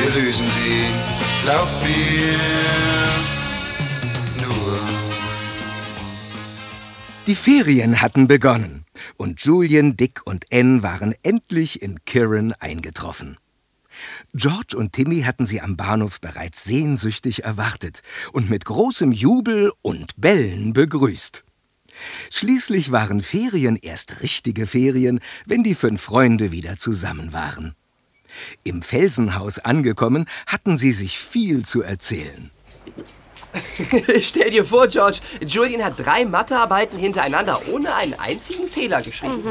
wir lösen sie, glaubt mir. Die Ferien hatten begonnen und Julian, Dick und Ann waren endlich in Kirin eingetroffen. George und Timmy hatten sie am Bahnhof bereits sehnsüchtig erwartet und mit großem Jubel und Bällen begrüßt. Schließlich waren Ferien erst richtige Ferien, wenn die fünf Freunde wieder zusammen waren. Im Felsenhaus angekommen, hatten sie sich viel zu erzählen. Stell dir vor, George, Julian hat drei Mathearbeiten hintereinander ohne einen einzigen Fehler geschrieben.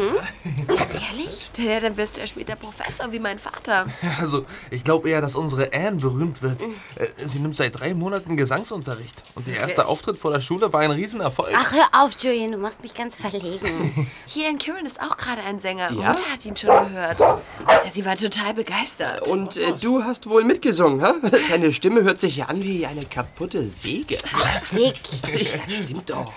Ehrlich? Ja, dann wirst du ja später Professor wie mein Vater. Also, ich glaube eher, dass unsere Anne berühmt wird. Äh, Sie nimmt seit drei Monaten Gesangsunterricht. Und der erste Auftritt vor der Schule war ein Riesenerfolg. Ach, hör auf, Julian, du machst mich ganz verlegen. Hier in Kirin ist auch gerade ein Sänger. Ja? Mutter hat ihn schon gehört. Sie war total begeistert. Und äh, du hast wohl mitgesungen, hä? Deine Stimme hört sich ja an wie eine kaputte Säge. Dick. Ja, stimmt doch.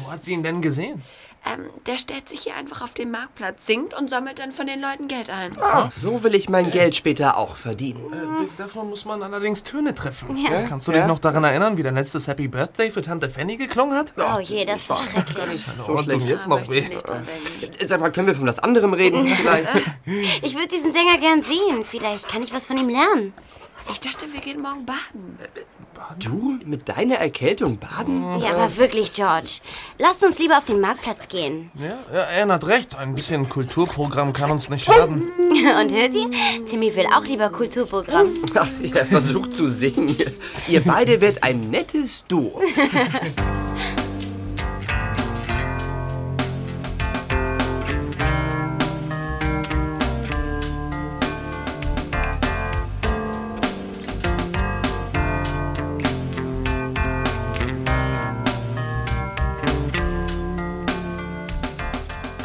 Wo hat sie ihn denn gesehen? Ähm, der stellt sich hier einfach auf den Marktplatz, singt und sammelt dann von den Leuten Geld ein. Ah, so will ich mein Geld später auch verdienen. Äh, davon muss man allerdings Töne treffen. Ja. Kannst du Ja. dich noch daran erinnern, wie dein letztes Happy Birthday für Tante Fanny geklungen hat? Oh je, das war schrecklich. So tut jetzt noch weh. Sag mal, können wir von was anderem reden vielleicht? Ich würde diesen Sänger gern sehen. Vielleicht kann ich was von ihm lernen. Ich dachte, wir gehen morgen baden. Du mit deiner Erkältung baden? Ja, aber wirklich, George. Lasst uns lieber auf den Marktplatz gehen. Ja, ja, er hat recht. Ein bisschen Kulturprogramm kann uns nicht schaden. Und hört ihr? Timmy will auch lieber Kulturprogramm. Ach, er versucht zu singen. Ihr beide werdet ein nettes Duo.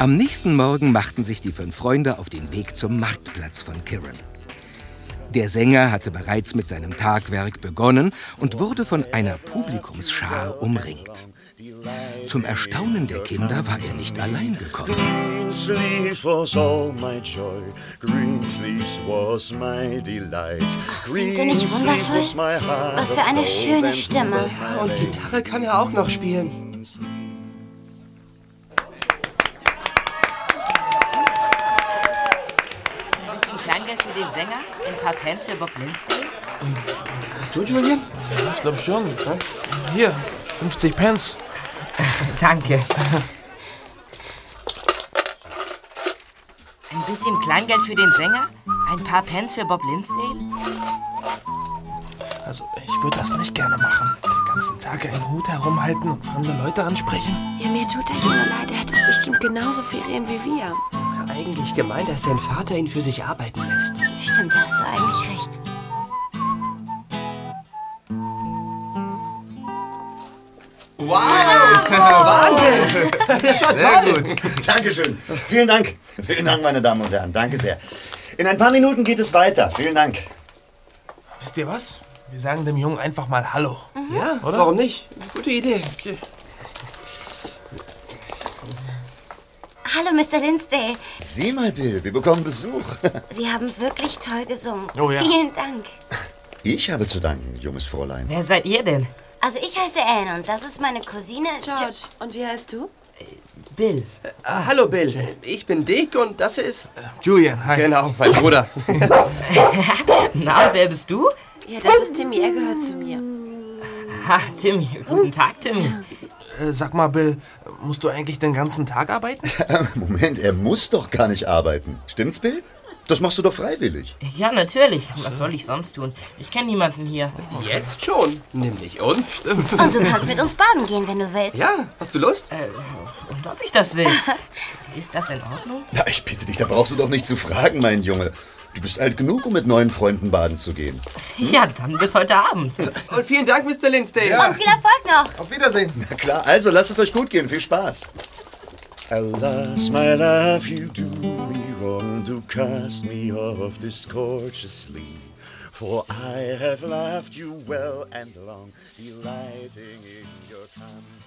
Am nächsten Morgen machten sich die fünf Freunde auf den Weg zum Marktplatz von Kirin. Der Sänger hatte bereits mit seinem Tagwerk begonnen und wurde von einer Publikumsschar umringt. Zum Erstaunen der Kinder war er nicht allein gekommen. Green sleeves was all my joy. Green sleeves was my delight. singt er nicht wundervoll? Was für eine schöne Stimme. Und Gitarre kann er auch noch spielen. Pants für Bob Linsdale. Hast du, Julian? Ich glaube schon. Hier, 50 Pence. Danke. Ein bisschen Kleingeld für den Sänger, ein paar Pence für Bob Linsdale. Also, ich würde das nicht gerne machen. Den ganzen Tag einen Hut herumhalten und fremde Leute ansprechen. Ja, mir tut der Junge leid. Er hat doch bestimmt genauso Ferien wie wir. Eigentlich gemeint, dass sein Vater ihn für sich arbeiten lässt. Stimmt, da hast du eigentlich recht. Wow! Wahnsinn! Das war Sehr toll! gut. Dankeschön. Vielen Dank. Vielen Dank, meine Damen und Herren. Danke sehr. In ein paar Minuten geht es weiter. Vielen Dank. Wisst ihr was? Wir sagen dem Jungen einfach mal Hallo. Ja, Oder? warum nicht? Gute Idee. Okay. Hallo, Mr. Linsdale. Sieh mal, Bill, wir bekommen Besuch. Sie haben wirklich toll gesungen. Oh ja. Vielen Dank. Ich habe zu danken, junges Fräulein. Wer seid ihr denn? Also ich heiße Anne und das ist meine Cousine George. Und wie heißt du? Bill. Äh, hallo, Bill. Ich bin Dick und das ist... Julian, hi. Genau, mein Bruder. Na, und wer bist du? Ja, das ist Timmy, er gehört zu mir. Ha, Timmy. Guten Tag, Timmy. Äh, sag mal, Bill, musst du eigentlich den ganzen Tag arbeiten? Moment, er muss doch gar nicht arbeiten. Stimmt's, Bill? Das machst du doch freiwillig. Ja, natürlich. Was soll ich sonst tun? Ich kenne niemanden hier. Jetzt schon. Nämlich uns. Stimmt. Und du kannst mit uns baden gehen, wenn du willst. Ja, hast du Lust? Äh, und ob ich das will? Ist das in Ordnung? Na, ich bitte dich, da brauchst du doch nicht zu fragen, mein Junge. Du bist alt genug, um mit neuen Freunden baden zu gehen. Ja, dann bis heute Abend. Und vielen Dank, Mr. Linsdale. Und viel Erfolg noch. Auf Wiedersehen. Na klar, also lasst es euch gut gehen. Viel Spaß. Alas, my love, you do me wrong to cast me off discourteously. For I have loved you well and long, delighting in your company.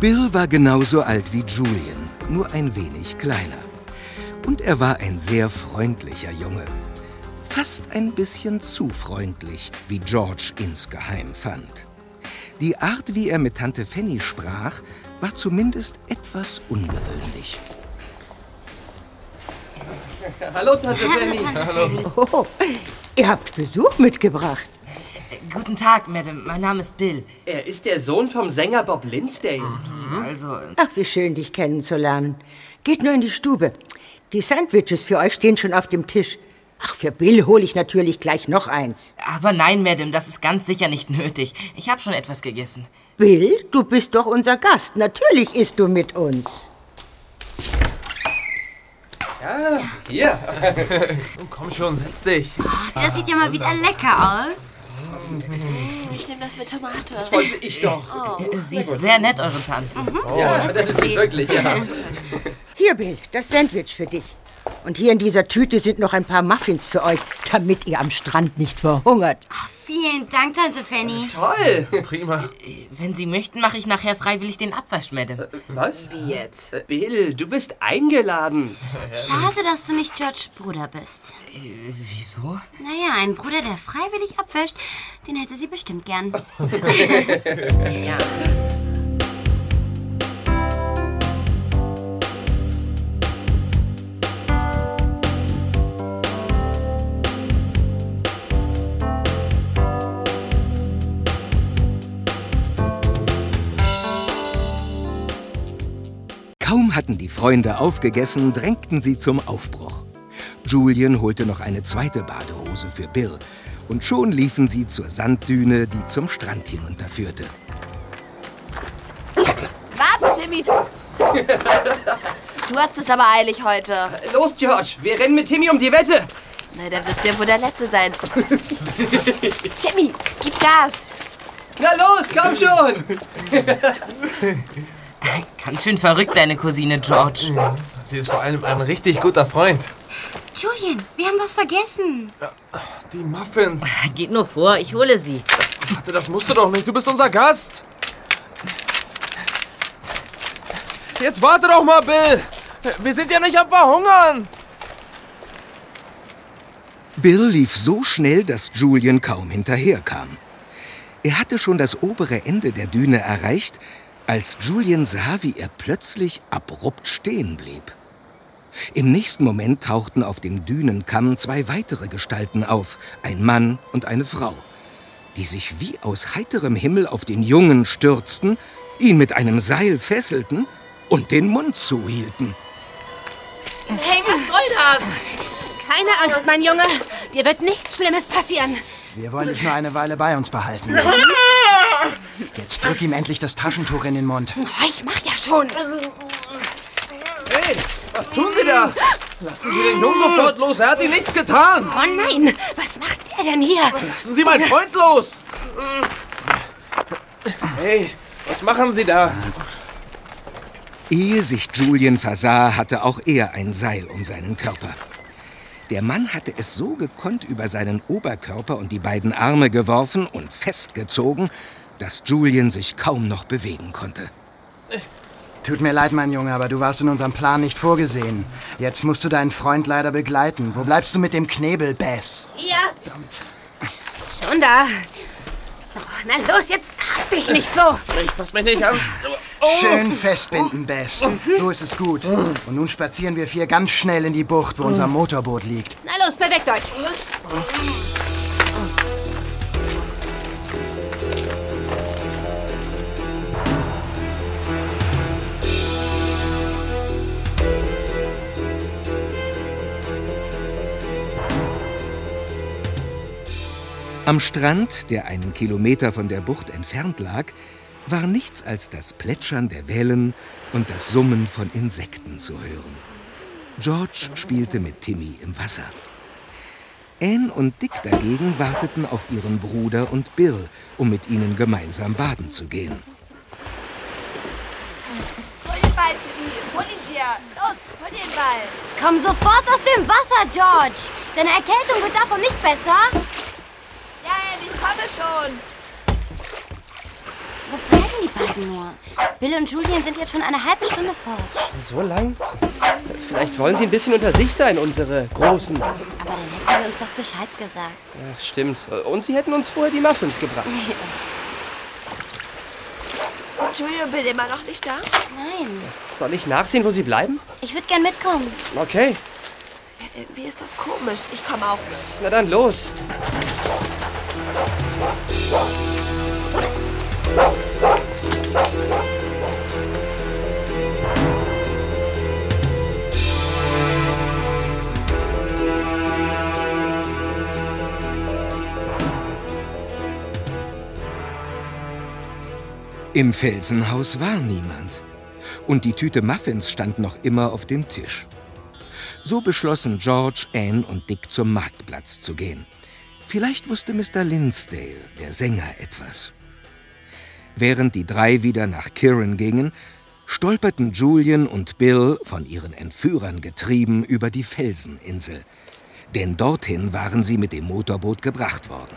Bill war genauso alt wie Julian, nur ein wenig kleiner. Und er war ein sehr freundlicher Junge. Fast ein bisschen zu freundlich, wie George insgeheim fand. Die Art, wie er mit Tante Fanny sprach, war zumindest etwas ungewöhnlich. Hallo, Tante Fanny. Oh, ihr habt Besuch mitgebracht. Guten Tag, Madame. Mein Name ist Bill. Er ist der Sohn vom Sänger Bob Linsdale. Also, Ach, wie schön, dich kennenzulernen. Geht nur in die Stube. Die Sandwiches für euch stehen schon auf dem Tisch. Ach, für Bill hole ich natürlich gleich noch eins. aber nein, Madame, das ist ganz sicher nicht nötig. Ich habe schon etwas gegessen. Bill, du bist doch unser Gast. Natürlich isst du mit uns. Ja, hier. Komm schon, setz dich. Das sieht ja mal wieder lecker aus. Ich nehme das mit Tomate. Das wollte ich doch. Sie ist sehr nett, eure Tante. Ja, das ist sie wirklich, ja. Hier, Bill, das Sandwich für dich. Und hier in dieser Tüte sind noch ein paar Muffins für euch, damit ihr am Strand nicht verhungert. Vielen Dank, Tante Fanny. Toll. Prima. Wenn Sie möchten, mache ich nachher freiwillig den Abwasch, Madame. Was? Wie jetzt? Äh, Bill, du bist eingeladen. Schade, dass du nicht Georges Bruder bist. Äh, wieso? Naja, ein Bruder, der freiwillig abwäscht, den hätte sie bestimmt gern. Ja. Hatten die Freunde aufgegessen, drängten sie zum Aufbruch. Julian holte noch eine zweite Badehose für Bill und schon liefen sie zur Sanddüne, die zum Strand hinunterführte. Warte, Timmy. Du hast es aber eilig heute. Los, George, wir rennen mit Timmy um die Wette. Na, da wirst du ja wohl der Letzte sein. Timmy, gib Gas. Na los, komm schon. Ganz schön verrückt, deine Cousine George. Sie ist vor allem ein richtig guter Freund. Julian, wir haben was vergessen. Die Muffins. Geht nur vor, ich hole sie. Warte, das musst du doch nicht. Du bist unser Gast. Jetzt warte doch mal, Bill. Wir sind ja nicht am Verhungern. Bill lief so schnell, dass Julian kaum hinterherkam. Er hatte schon das obere Ende der Düne erreicht, als Julian sah, wie er plötzlich abrupt stehen blieb. Im nächsten Moment tauchten auf dem Dünenkamm zwei weitere Gestalten auf, ein Mann und eine Frau, die sich wie aus heiterem Himmel auf den Jungen stürzten, ihn mit einem Seil fesselten und den Mund zuhielten. Hey, was soll das? Keine Angst, mein Junge. Dir wird nichts Schlimmes passieren. Wir wollen dich nur eine Weile bei uns behalten. Jetzt drück ihm endlich das Taschentuch in den Mund. Ich mach ja schon. Hey, was tun Sie da? Lassen Sie den Jungen sofort los. Er hat Ihnen nichts getan. Oh nein, was macht er denn hier? Lassen Sie meinen Freund los. Hey, was machen Sie da? Ehe sich Julian versah, hatte auch er ein Seil um seinen Körper. Der Mann hatte es so gekonnt über seinen Oberkörper und die beiden Arme geworfen und festgezogen, dass Julian sich kaum noch bewegen konnte. Tut mir leid, mein Junge, aber du warst in unserem Plan nicht vorgesehen. Jetzt musst du deinen Freund leider begleiten. Wo bleibst du mit dem Knebel, Bess? Ja. Schon da. Oh, na los, jetzt hab dich nicht so. Ich fass mich nicht an. Schön festbinden, Bess. So ist es gut. Und nun spazieren wir vier ganz schnell in die Bucht, wo unser Motorboot liegt. Na los, bewegt euch. Am Strand, der einen Kilometer von der Bucht entfernt lag, war nichts als das Plätschern der Wellen und das Summen von Insekten zu hören. George spielte mit Timmy im Wasser. Anne und Dick dagegen warteten auf ihren Bruder und Bill, um mit ihnen gemeinsam baden zu gehen. Hol den Ball, Timmy. Hol ihn dir. Los, hol den Ball. Komm sofort aus dem Wasser, George. Deine Erkältung wird davon nicht besser. Komme schon. Wo bleiben die beiden nur? Bill und Julian sind jetzt schon eine halbe Stunde fort. So lang? Vielleicht wollen sie ein bisschen unter sich sein, unsere Großen. Aber dann hätten sie uns doch Bescheid gesagt. Ach, stimmt. Und sie hätten uns vorher die Muffins gebracht. Sind Julia und Bill immer noch nicht da? Nein. Soll ich nachsehen, wo sie bleiben? Ich würde gern mitkommen. Okay. Ja, irgendwie ist das komisch. Ich komme auch mit. Na dann los. Im Felsenhaus war niemand. Und die Tüte Muffins stand noch immer auf dem Tisch. So beschlossen George, Anne und Dick zum Marktplatz zu gehen. Vielleicht wusste Mr. Linsdale, der Sänger, etwas. Während die drei wieder nach Kirin gingen, stolperten Julian und Bill, von ihren Entführern getrieben, über die Felseninsel. Denn dorthin waren sie mit dem Motorboot gebracht worden.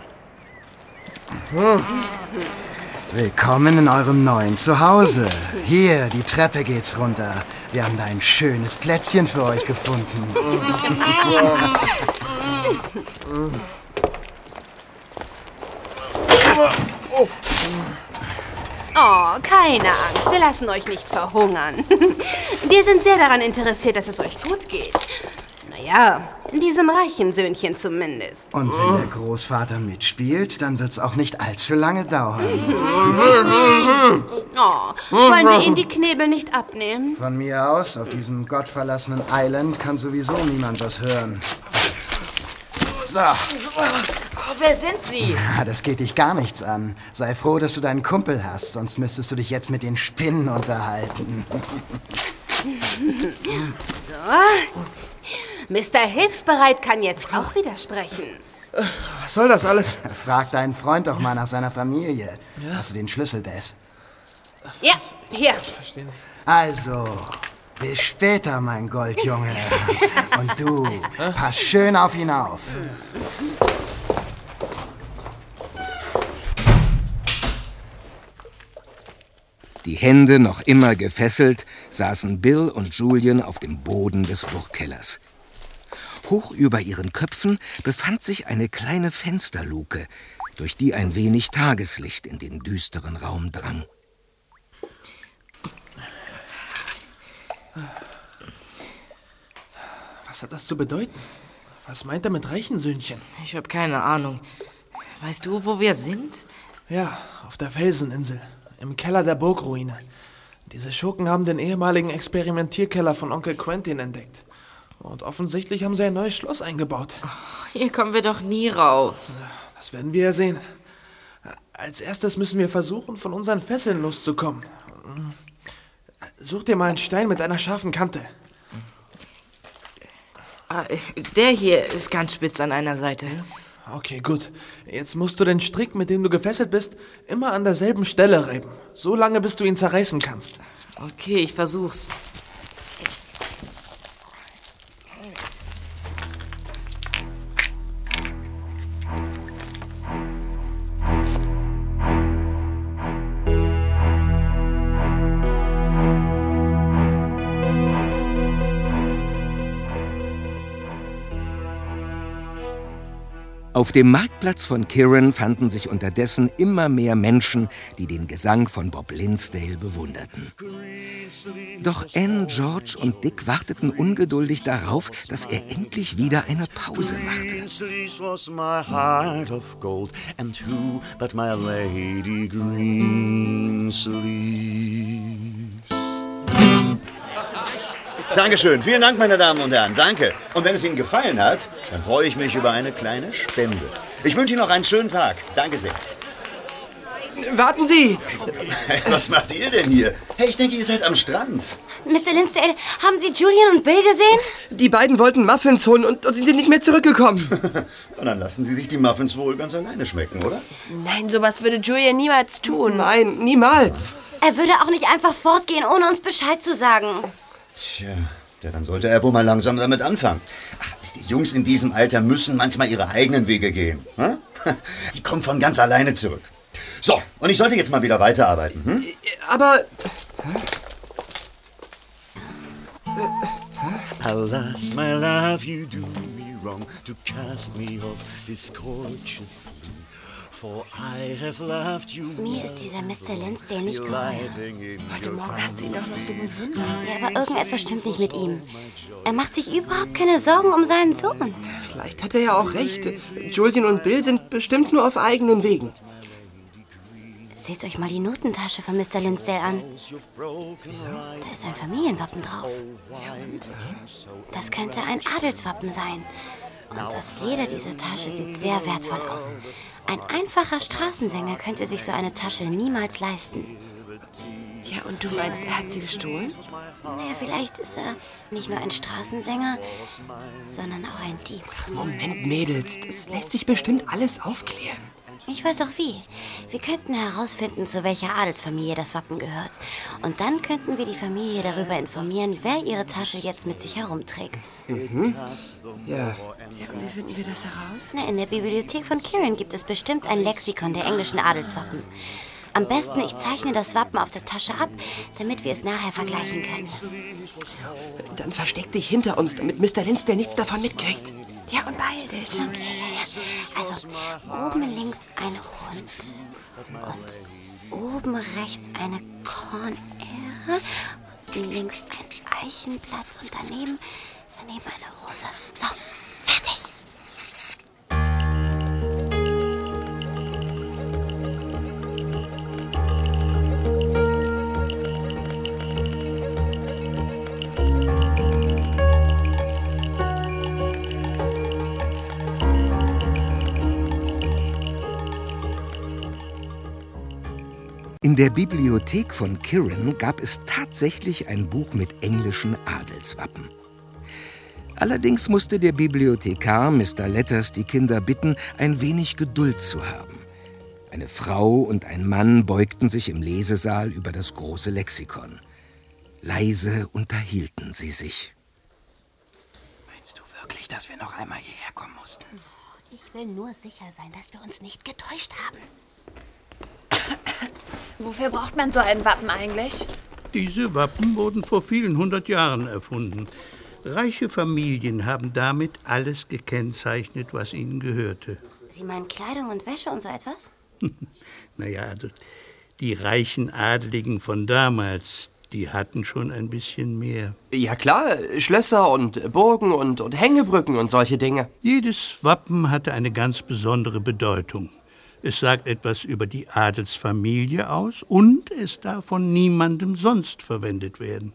Willkommen in eurem neuen Zuhause. Hier, die Treppe geht's runter. Wir haben da ein schönes Plätzchen für euch gefunden. Oh, keine Angst. Wir lassen euch nicht verhungern. Wir sind sehr daran interessiert, dass es euch gut geht. Naja, diesem reichen Söhnchen zumindest. Und wenn der Großvater mitspielt, dann wird's auch nicht allzu lange dauern. Oh, wollen wir ihnen die Knebel nicht abnehmen? Von mir aus, auf diesem gottverlassenen Island, kann sowieso niemand was hören. So. Oh, wer sind Sie? Ah, Das geht dich gar nichts an. Sei froh, dass du deinen Kumpel hast, sonst müsstest du dich jetzt mit den Spinnen unterhalten. So. Mr. Hilfsbereit kann jetzt auch widersprechen. Was soll das alles? Frag deinen Freund doch mal nach seiner Familie. Hast du den Schlüssel, Bess? Ja, hier. Also, bis später, mein Goldjunge. Und du, pass schön auf ihn auf. Die Hände noch immer gefesselt, saßen Bill und Julian auf dem Boden des Burgkellers. Hoch über ihren Köpfen befand sich eine kleine Fensterluke, durch die ein wenig Tageslicht in den düsteren Raum drang. Was hat das zu bedeuten? Was meint er mit Reichensöhnchen? Ich habe keine Ahnung. Weißt du, wo wir sind? Ja, auf der Felseninsel, im Keller der Burgruine. Diese Schurken haben den ehemaligen Experimentierkeller von Onkel Quentin entdeckt. Und offensichtlich haben sie ein neues Schloss eingebaut. Hier kommen wir doch nie raus. Das werden wir ja sehen. Als erstes müssen wir versuchen, von unseren Fesseln loszukommen. Such dir mal einen Stein mit einer scharfen Kante. Ah, Der hier ist ganz spitz an einer Seite. Okay, gut. Jetzt musst du den Strick, mit dem du gefesselt bist, immer an derselben Stelle reiben. So lange, bis du ihn zerreißen kannst. Okay, ich versuch's. Auf dem Marktplatz von Kirin fanden sich unterdessen immer mehr Menschen, die den Gesang von Bob Linsdale bewunderten. Doch Anne, George und Dick warteten ungeduldig darauf, dass er endlich wieder eine Pause machte. Greensleeves Dankeschön, vielen Dank, meine Damen und Herren, danke. Und wenn es Ihnen gefallen hat, dann freue ich mich über eine kleine Spende. Ich wünsche Ihnen noch einen schönen Tag. Danke sehr. Warten Sie! Was macht ihr denn hier? Hey, ich denke, ihr seid am Strand. Mr. Linsdale, haben Sie Julian und Bill gesehen? Die beiden wollten Muffins holen und sind nicht mehr zurückgekommen. Und dann lassen Sie sich die Muffins wohl ganz alleine schmecken, oder? Nein, sowas würde Julia niemals tun. Nein, niemals. Er würde auch nicht einfach fortgehen, ohne uns Bescheid zu sagen. Tja, ja, dann sollte er wohl mal langsam damit anfangen. Ach, wisst ihr, Jungs in diesem Alter müssen manchmal ihre eigenen Wege gehen. Hm? Die kommen von ganz alleine zurück. So, und ich sollte jetzt mal wieder weiterarbeiten. Hm? Aber Alas, my love, you do me wrong to cast me off discourteously. For I have loved you. Mir ist dieser Mr. Linsdale nicht geheuer. Heute Morgen hast du ihn doch noch so bewundert. Ja, aber irgendetwas stimmt nicht mit ihm. Er macht sich überhaupt keine Sorgen um seinen Sohn. vielleicht hat er ja auch recht. Julian und Bill sind bestimmt nur auf eigenen Wegen. Seht euch mal die Notentasche von Mr. Linsdale an. Da ist ein Familienwappen drauf. Das könnte ein Adelswappen sein. Und das Leder dieser Tasche sieht sehr wertvoll aus. Ein einfacher Straßensänger könnte sich so eine Tasche niemals leisten. Ja, und du meinst, er hat sie gestohlen? Naja, vielleicht ist er nicht nur ein Straßensänger, sondern auch ein Dieb. Moment, Mädels, das lässt sich bestimmt alles aufklären. Ich weiß auch wie. Wir könnten herausfinden, zu welcher Adelsfamilie das Wappen gehört. Und dann könnten wir die Familie darüber informieren, wer ihre Tasche jetzt mit sich herumträgt. Mhm. Ja. Ja, und wie finden wir das heraus? Na, in der Bibliothek von Kirin gibt es bestimmt ein Lexikon der englischen Adelswappen. Am besten, ich zeichne das Wappen auf der Tasche ab, damit wir es nachher vergleichen können. Dann versteck dich hinter uns, damit Mr. Linsdale nichts davon mitkriegt. Ja, und beeil dich. Okay, ja, ja. Also, oben links ein Hund. Und oben rechts eine Kornähre. Und links ein Eichenblatt. Und daneben, daneben eine Rose. So, der Bibliothek von Kirin gab es tatsächlich ein Buch mit englischen Adelswappen. Allerdings musste der Bibliothekar Mr. Letters die Kinder bitten, ein wenig Geduld zu haben. Eine Frau und ein Mann beugten sich im Lesesaal über das große Lexikon. Leise unterhielten sie sich. Meinst du wirklich, dass wir noch einmal hierher kommen mussten? Ich will nur sicher sein, dass wir uns nicht getäuscht haben. Wofür braucht man so ein Wappen eigentlich? Diese Wappen wurden vor vielen hundert Jahren erfunden. Reiche Familien haben damit alles gekennzeichnet, was ihnen gehörte. Sie meinen Kleidung und Wäsche und so etwas? Naja, also die reichen Adeligen von damals, die hatten schon ein bisschen mehr. Ja klar, Schlösser und Burgen und, und Hängebrücken und solche Dinge. Jedes Wappen hatte eine ganz besondere Bedeutung. Es sagt etwas über die Adelsfamilie aus und es darf von niemandem sonst verwendet werden.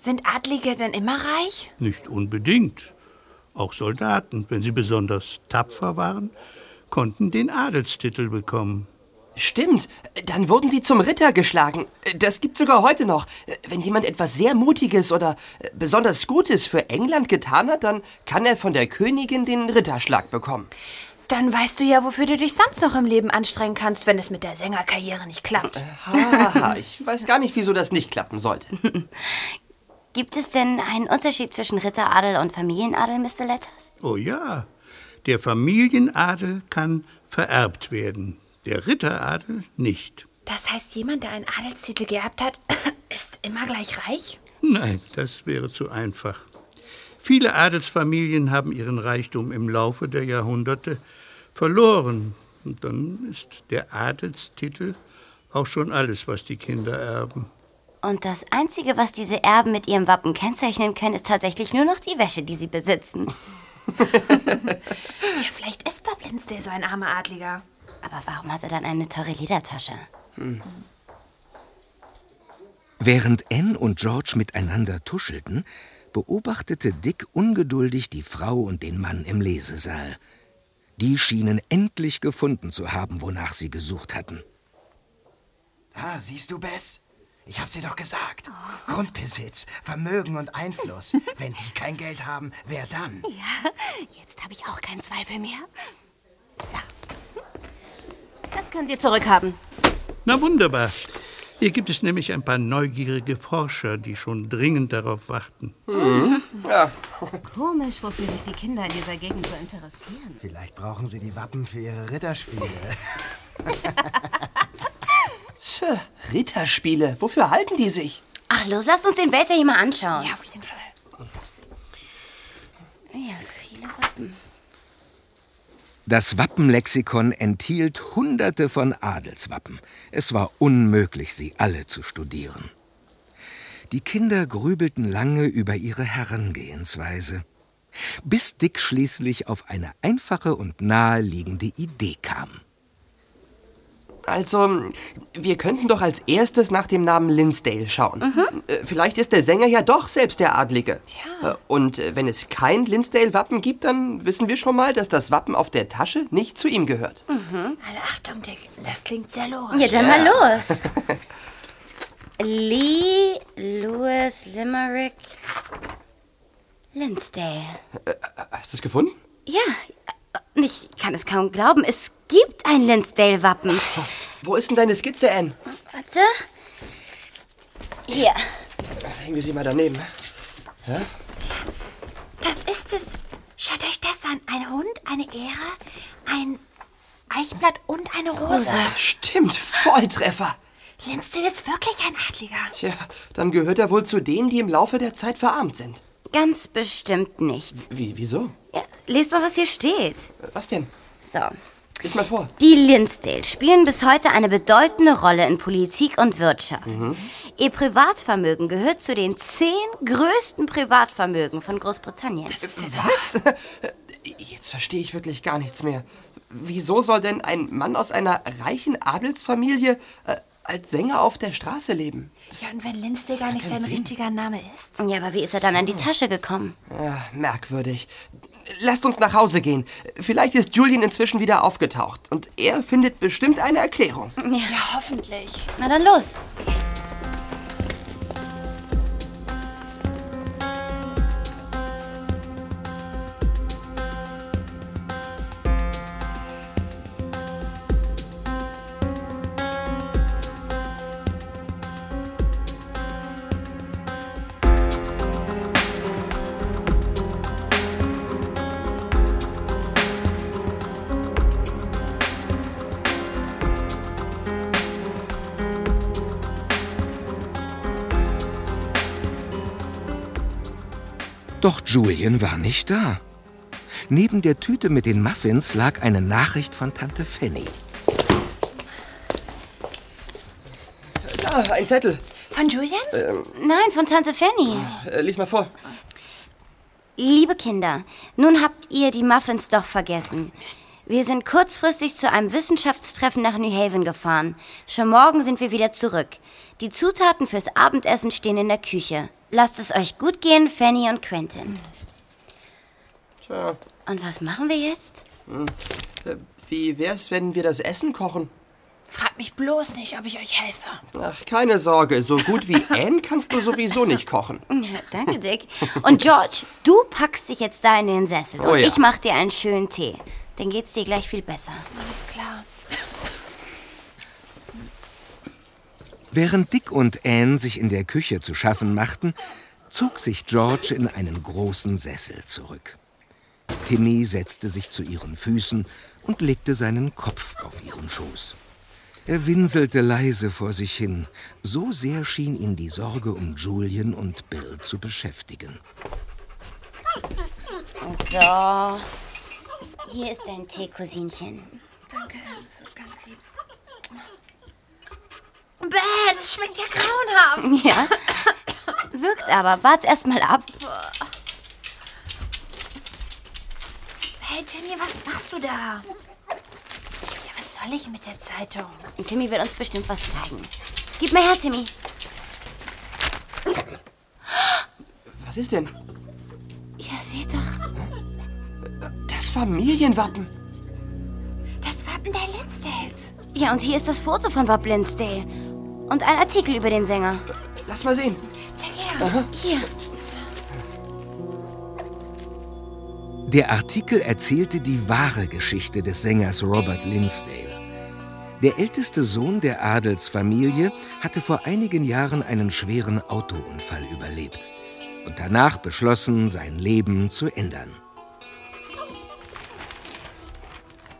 Sind Adlige denn immer reich? Nicht unbedingt. Auch Soldaten, wenn sie besonders tapfer waren, konnten den Adelstitel bekommen. Stimmt, dann wurden sie zum Ritter geschlagen. Das gibt sogar heute noch. Wenn jemand etwas sehr Mutiges oder besonders Gutes für England getan hat, dann kann er von der Königin den Ritterschlag bekommen. Dann weißt du ja, wofür du dich sonst noch im Leben anstrengen kannst, wenn es mit der Sängerkarriere nicht klappt. Haha, ich weiß gar nicht, wieso das nicht klappen sollte. Gibt es denn einen Unterschied zwischen Ritteradel und Familienadel, Mr. Letters? Oh ja, der Familienadel kann vererbt werden, der Ritteradel nicht. Das heißt, jemand, der einen Adelstitel geerbt hat, ist immer gleich reich? Nein, das wäre zu einfach. Viele Adelsfamilien haben ihren Reichtum im Laufe der Jahrhunderte verloren. Und dann ist der Adelstitel auch schon alles, was die Kinder erben. Und das Einzige, was diese Erben mit ihrem Wappen kennzeichnen können, ist tatsächlich nur noch die Wäsche, die sie besitzen. Ja, vielleicht ist Bob Linsdale so ein armer Adliger. Aber warum hat er dann eine teure Ledertasche? Während Anne und George miteinander tuschelten, beobachtete Dick ungeduldig die Frau und den Mann im Lesesaal. Die schienen endlich gefunden zu haben, wonach sie gesucht hatten. Ah, siehst du, Bess? Ich hab's dir doch gesagt. Grundbesitz, Vermögen und Einfluss. Wenn die kein Geld haben, wer dann? Ja, jetzt habe ich auch keinen Zweifel mehr. So. Das könnt ihr zurückhaben. Na wunderbar. Hier gibt es nämlich ein paar neugierige Forscher, die schon dringend darauf warten. Ja. Komisch, wofür sich die Kinder in dieser Gegend so interessieren. Vielleicht brauchen sie die Wappen für ihre Ritterspiele. Tja, Ritterspiele, wofür halten die sich? Ach, los, lasst uns den Wälzer hier mal anschauen. Ja, auf jeden Fall. Ja. Das Wappenlexikon enthielt hunderte von Adelswappen. Es war unmöglich, sie alle zu studieren. Die Kinder grübelten lange über ihre Herangehensweise, bis Dick schließlich auf eine einfache und naheliegende Idee kam. Also, wir könnten doch als erstes nach dem Namen Linsdale schauen. Äh, Vielleicht ist der Sänger ja doch selbst der Adlige. Ja. Und äh, wenn es kein Linsdale-Wappen gibt, dann wissen wir schon mal, dass das Wappen auf der Tasche nicht zu ihm gehört. Alle Achtung, Dick. Das klingt sehr logisch. Ja, dann mal los. Lee, Lewis, Limerick, Linsdale. Hast du es gefunden? Ja, und ich kann es kaum glauben. Es gibt ein Linsdale-Wappen. Wo ist denn deine Skizze, Anne? Warte. Hier. Hängen wir sie mal daneben. Ja? Das ist es. Schaut euch das an. Ein Hund, eine Ehre, ein Eichblatt und eine Rose. Stimmt, Volltreffer. Linsdale ist wirklich ein Adliger. Tja, dann gehört er wohl zu denen, die im Laufe der Zeit verarmt sind. Ganz bestimmt nicht. Wie, wieso? Ja, lest mal, was hier steht. Was denn? So. Lies mal vor. Die Linsdale spielen bis heute eine bedeutende Rolle in Politik und Wirtschaft. Ihr Privatvermögen gehört zu den zehn größten Privatvermögen von Großbritannien. Was? Jetzt verstehe ich wirklich gar nichts mehr. Wieso soll denn ein Mann aus einer reichen Adelsfamilie äh, als Sänger auf der Straße leben? Ja, und wenn Linsdale gar nicht sein Sinn. richtiger Name ist? Ja, aber wie ist er dann an die Tasche gekommen? Ja, merkwürdig. Lasst uns nach Hause gehen. Vielleicht ist Julian inzwischen wieder aufgetaucht und er findet bestimmt eine Erklärung. Ja, hoffentlich. Na dann los. Julian war nicht da. Neben der Tüte mit den Muffins lag eine Nachricht von Tante Fanny. Ah, ein Zettel. Von Julian? Nein, von Tante Fanny. Äh, lies mal vor. Liebe Kinder, nun habt ihr die Muffins doch vergessen. Wir sind kurzfristig zu einem Wissenschaftstreffen nach New Haven gefahren. Schon morgen sind wir wieder zurück. Die Zutaten fürs Abendessen stehen in der Küche. Lasst es euch gut gehen, Fanny und Quentin. Tja, Und was machen wir jetzt? äh, wie wär's, wenn wir das Essen kochen? Fragt mich bloß nicht, ob ich euch helfe. Ach, keine Sorge, so gut wie Anne kannst du sowieso nicht kochen. Ja, danke, Dick. Und George, du packst dich jetzt da in den Sessel Oh und ja. ich mach dir einen schönen Tee. Dann geht's dir gleich viel besser. Alles klar. Während Dick und Anne sich in der Küche zu schaffen machten, zog sich George in einen großen Sessel zurück. Timmy setzte sich zu ihren Füßen und legte seinen Kopf auf ihren Schoß. Er winselte leise vor sich hin, so sehr schien ihn die Sorge um Julian und Bill zu beschäftigen. So. Hier ist dein Tee, Cousinchen. Danke, das ist ganz lieb. Bäh, das schmeckt ja grauenhaft. Ja. Wirkt aber. Wart's erst mal ab. Hey, Timmy, was machst du da? Ja, was soll ich mit der Zeitung? Timmy wird uns bestimmt was zeigen. Gib mir her, Timmy. Was ist denn? Ja, seht doch. Das Familienwappen. Das Wappen der Linsdales. Ja, und hier ist das Foto von Bob Linsdale. Und ein Artikel über den Sänger. Lass mal sehen. Zeig her. Aha. Hier. Der Artikel erzählte die wahre Geschichte des Sängers Robert Linsdale. Der älteste Sohn der Adelsfamilie hatte vor einigen Jahren einen schweren Autounfall überlebt und danach beschlossen, sein Leben zu ändern.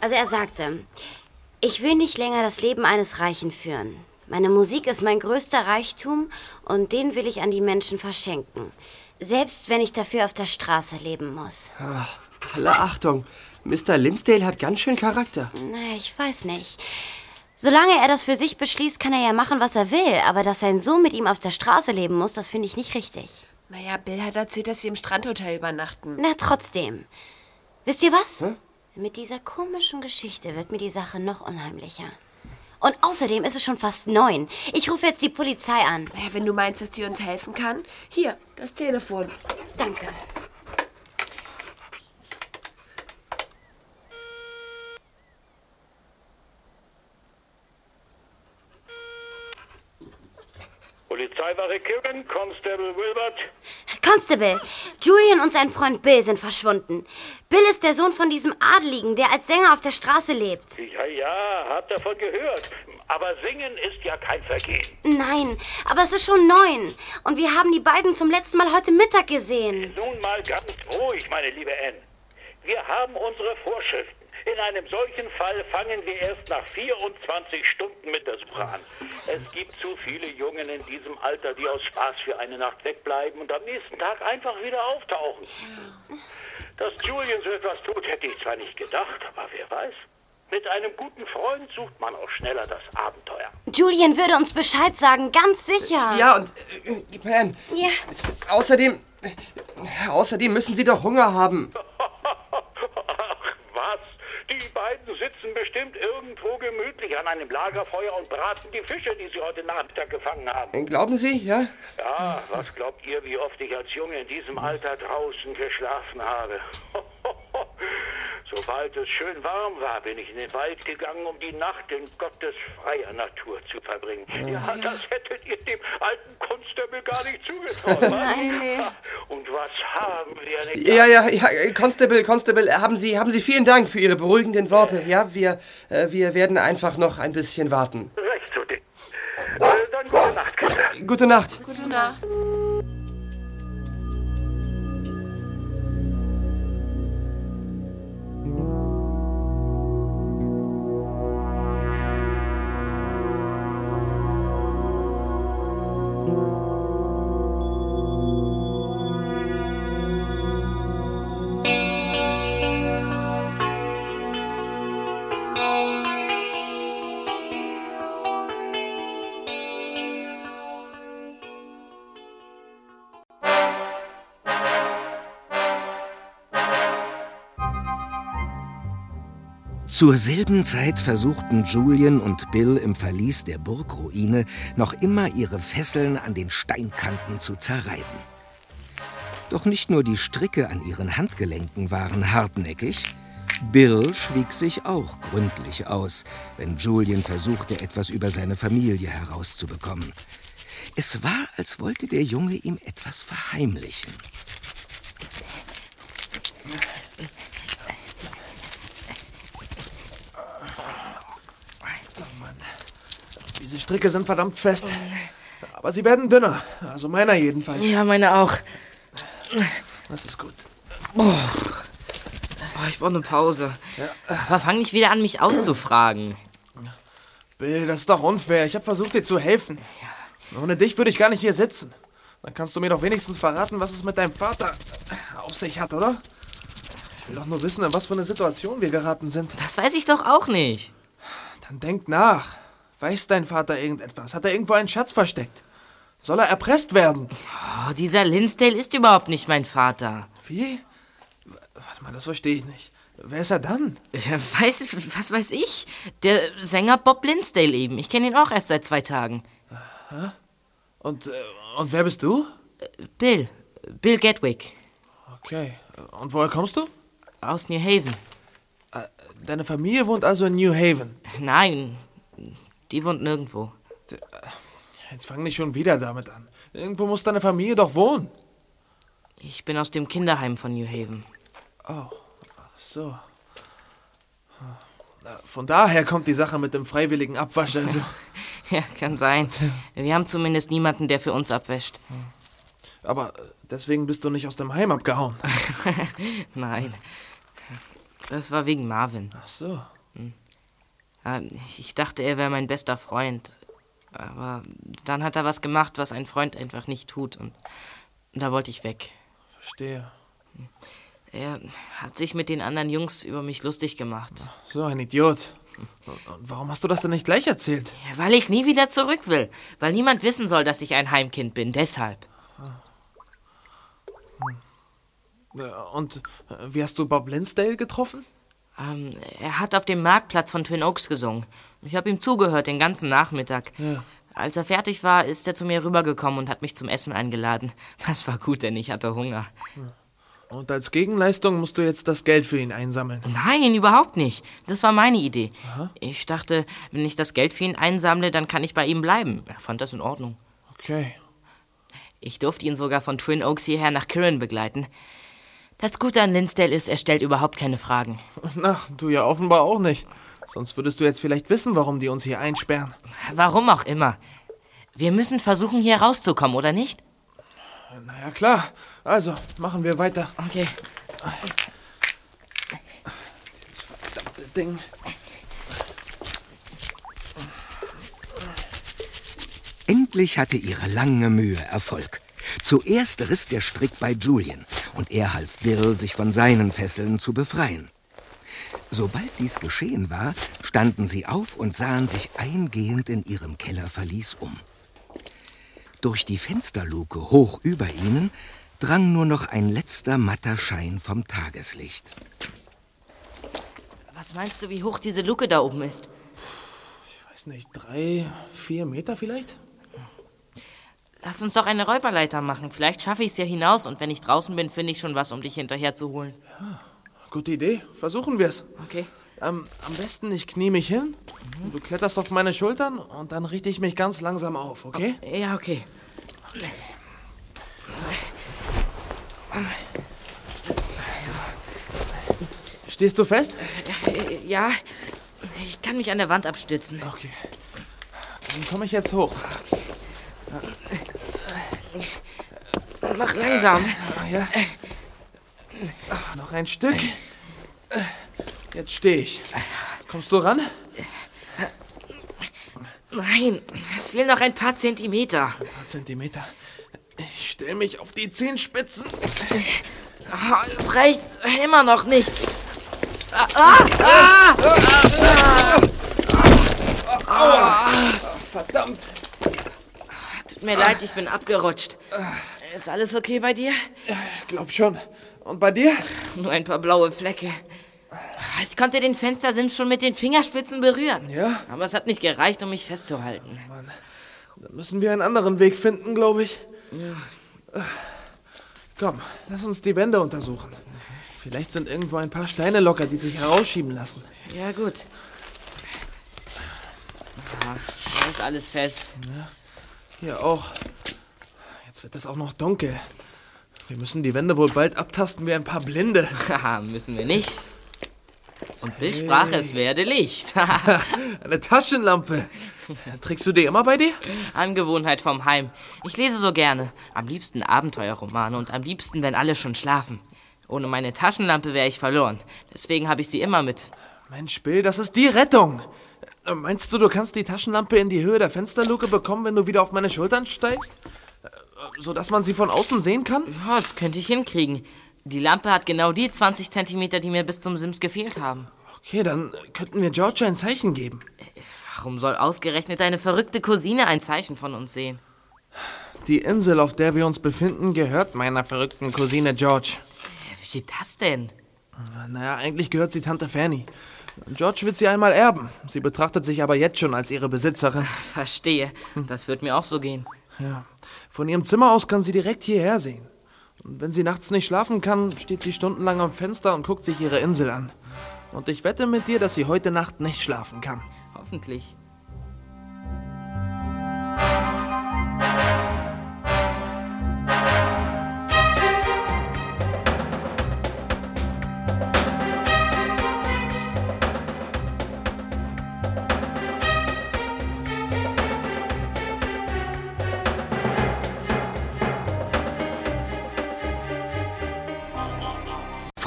Also er sagte, ich will nicht länger das Leben eines Reichen führen. Meine Musik ist mein größter Reichtum und den will ich an die Menschen verschenken. Selbst wenn ich dafür auf der Straße leben muss. Ah, alle Achtung. Mr. Linsdale hat ganz schön Charakter. Na, ich weiß nicht. Solange er das für sich beschließt, kann er ja machen, was er will. Aber dass sein Sohn mit ihm auf der Straße leben muss, das finde ich nicht richtig. Naja, Bill hat erzählt, dass sie im Strandhotel übernachten. Na, trotzdem. Wisst ihr was? Mit dieser komischen Geschichte wird mir die Sache noch unheimlicher. Und außerdem ist es schon fast neun. Ich rufe jetzt die Polizei an. Naja, wenn du meinst, dass die uns helfen kann. Hier, das Telefon. Danke. Polizeiwache Kirin, Constable Wilbert. Constable, Julian und sein Freund Bill sind verschwunden. Bill ist der Sohn von diesem Adeligen, der als Sänger auf der Straße lebt. Ja, ja, hab davon gehört. Aber singen ist ja kein Vergehen. Nein, aber es ist schon neun. Und wir haben die beiden zum letzten Mal heute Mittag gesehen. Nun mal ganz ruhig, meine liebe Anne. Wir haben unsere Vorschriften. In einem solchen Fall fangen wir erst nach 24 Stunden mit der Suche an. Es gibt zu viele Jungen in diesem Alter, die aus Spaß für eine Nacht wegbleiben und am nächsten Tag einfach wieder auftauchen. Dass Julian so etwas tut, hätte ich zwar nicht gedacht, aber wer weiß. Mit einem guten Freund sucht man auch schneller das Abenteuer. Julian würde uns Bescheid sagen, ganz sicher. Ja, und äh, gib mir Anne. Ja. Außerdem, äh, außerdem müssen Sie doch Hunger haben. Was? Die beiden sitzen bestimmt irgendwo gemütlich an einem Lagerfeuer und braten die Fische, die sie heute Nachmittag gefangen haben. Glauben Sie, ja? Ja, was glaubt ihr, wie oft ich als Junge in diesem Alter draußen geschlafen habe? Sobald es schön warm war, bin ich in den Wald gegangen, um die Nacht in Gottes freier Natur zu verbringen. Ja, das hättet ihr dem alten Constable gar nicht zugetraut. Nein, nee. Und was haben wir nicht? Ja, ja, ja, Constable, Constable, haben Sie, haben Sie vielen Dank für Ihre beruhigenden Worte. Ja, wir, äh, wir werden einfach noch ein bisschen warten. Recht so, Dick. Äh, dann gute Nacht, Kinder. Gute Nacht. Gute Nacht. Zur selben Zeit versuchten Julian und Bill im Verlies der Burgruine noch immer ihre Fesseln an den Steinkanten zu zerreiben. Doch nicht nur die Stricke an ihren Handgelenken waren hartnäckig, Bill schwieg sich auch gründlich aus, wenn Julian versuchte, etwas über seine Familie herauszubekommen. Es war, als wollte der Junge ihm etwas verheimlichen. Diese Stricke sind verdammt fest. Aber sie werden dünner. Also meiner jedenfalls. Ja, meine auch. Das ist gut. Oh. Oh, ich brauche eine Pause. Aber fang nicht wieder an, mich auszufragen. Bill, das ist doch unfair. Ich habe versucht, dir zu helfen. Ohne dich würde ich gar nicht hier sitzen. Dann kannst du mir doch wenigstens verraten, was es mit deinem Vater auf sich hat, oder? will doch nur wissen, in was für eine Situation wir geraten sind. Das weiß ich doch auch nicht. Dann denk nach. Weiß dein Vater irgendetwas? Hat er irgendwo einen Schatz versteckt? Soll er erpresst werden? Oh, dieser Linsdale ist überhaupt nicht mein Vater. Wie? Warte mal, das verstehe ich nicht. Wer ist er dann? Weiß, was weiß ich? Der Sänger Bob Linsdale eben. Ich kenne ihn auch erst seit zwei Tagen. Hä? Und, äh, und wer bist du? Bill. Bill Gatwick. Okay. Und woher kommst du? Aus New Haven. Äh, Deine Familie wohnt also in New Haven. Nein, die wohnt nirgendwo. Jetzt fang nicht schon wieder damit an. Irgendwo muss deine Familie doch wohnen. Ich bin aus dem Kinderheim von New Haven. Oh, so. Von daher kommt die Sache mit dem freiwilligen Abwasch also. Ja, kann sein. Wir haben zumindest niemanden, der für uns abwäscht. Aber äh, deswegen bist du nicht aus dem Heim abgehauen. Nein. Das war wegen Marvin. Ach so. Ja, Ich dachte, er wäre mein bester Freund. Aber dann hat er was gemacht, was ein Freund einfach nicht tut. Und da wollte ich weg. Verstehe. Er hat sich mit den anderen Jungs über mich lustig gemacht. So ein Idiot. Und warum hast du das denn nicht gleich erzählt? Ja, weil ich nie wieder zurück will. Weil niemand wissen soll, dass ich ein Heimkind bin. Deshalb. Äh, Und äh, wie hast du Bob Linsdale getroffen? Ähm, er hat auf dem Marktplatz von Twin Oaks gesungen. Ich habe ihm zugehört den ganzen Nachmittag. Ja. Als er fertig war, ist er zu mir rübergekommen und hat mich zum Essen eingeladen. Das war gut, denn ich hatte Hunger. Und als Gegenleistung musst du jetzt das Geld für ihn einsammeln. Nein, überhaupt nicht. Das war meine Idee. Ich dachte, wenn ich das Geld für ihn einsammle, dann kann ich bei ihm bleiben. Er fand das in Ordnung. Okay. Ich durfte ihn sogar von Twin Oaks hierher nach Kirin begleiten. Das Gute an Linsdale ist, er stellt überhaupt keine Fragen. Na, du ja offenbar auch nicht. Sonst würdest du jetzt vielleicht wissen, warum die uns hier einsperren. Warum auch immer. Wir müssen versuchen, hier rauszukommen, oder nicht? Na ja, klar. Also, machen wir weiter. Okay. Dieses verdammte Ding. Endlich hatte ihre lange Mühe Erfolg. Zuerst riss der Strick bei Julian und er half Bill, sich von seinen Fesseln zu befreien. Sobald dies geschehen war, standen sie auf und sahen sich eingehend in ihrem Kellerverlies um. Durch die Fensterluke hoch über ihnen drang nur noch ein letzter matter Schein vom Tageslicht. Was meinst du, wie hoch diese Luke da oben ist? Ich weiß nicht, drei, vier Meter vielleicht? Lass uns doch eine Räuberleiter machen. Vielleicht schaffe ich es ja hinaus und wenn ich draußen bin, finde ich schon was, um dich hinterher zu holen. Gute Idee. Versuchen wir es. Okay. Ähm, am besten, ich knie mich hin. Du kletterst auf meine Schultern und dann richte ich mich ganz langsam auf, okay? Ja, okay. Stehst du fest? Äh, Ja, ich kann mich an der Wand abstützen. Okay. Dann komme ich jetzt hoch. Mach langsam. Ah, Ja. Ach, noch ein Stück. Jetzt stehe ich. Kommst du ran? Nein, es fehlen noch ein paar Zentimeter. Ein paar Zentimeter. Ich stelle mich auf die Zehenspitzen. Ah, Es reicht immer noch nicht. Ah, ah, ah! Verdammt! Tut mir leid, ich bin abgerutscht. Ist alles okay bei dir? Glaub schon. Und bei dir? Nur ein paar blaue Flecke. Ich konnte den Fenstersims schon mit den Fingerspitzen berühren. Ja? Aber es hat nicht gereicht, um mich festzuhalten. Dann müssen wir einen anderen Weg finden, glaube ich. Ja. Komm, lass uns die Wände untersuchen. Vielleicht sind irgendwo ein paar Steine locker, die sich herausschieben lassen. Ja, gut. Ah, da ist alles fest. Ja, hier auch. Jetzt wird es auch noch dunkel. Wir müssen die Wände wohl bald abtasten wie ein paar Blinde. Haha, müssen wir nicht. Und Bill sprach, Hey. es werde Licht. Eine Taschenlampe. Trägst du die immer bei dir? Angewohnheit vom Heim. Ich lese so gerne. Am liebsten Abenteuerromane und am liebsten, wenn alle schon schlafen. Ohne meine Taschenlampe wäre ich verloren. Deswegen habe ich sie immer mit. Mensch, Bill, das ist die Rettung. Meinst du, du kannst die Taschenlampe in die Höhe der Fensterluke bekommen, wenn du wieder auf meine Schultern steigst? Äh, So dass man sie von außen sehen kann? Ja, das könnte ich hinkriegen. Die Lampe hat genau die 20 Zentimeter, die mir bis zum Sims gefehlt haben. Okay, dann könnten wir George ein Zeichen geben. Warum soll ausgerechnet deine verrückte Cousine ein Zeichen von uns sehen? Die Insel, auf der wir uns befinden, gehört meiner verrückten Cousine George. Wie das denn? Naja, eigentlich gehört sie Tante Fanny. George wird sie einmal erben. Sie betrachtet sich aber jetzt schon als ihre Besitzerin. Verstehe. Das wird mir auch so gehen. Ja. Von ihrem Zimmer aus kann sie direkt hierher sehen. Und wenn sie nachts nicht schlafen kann, steht sie stundenlang am Fenster und guckt sich ihre Insel an. Und ich wette mit dir, dass sie heute Nacht nicht schlafen kann. Hoffentlich.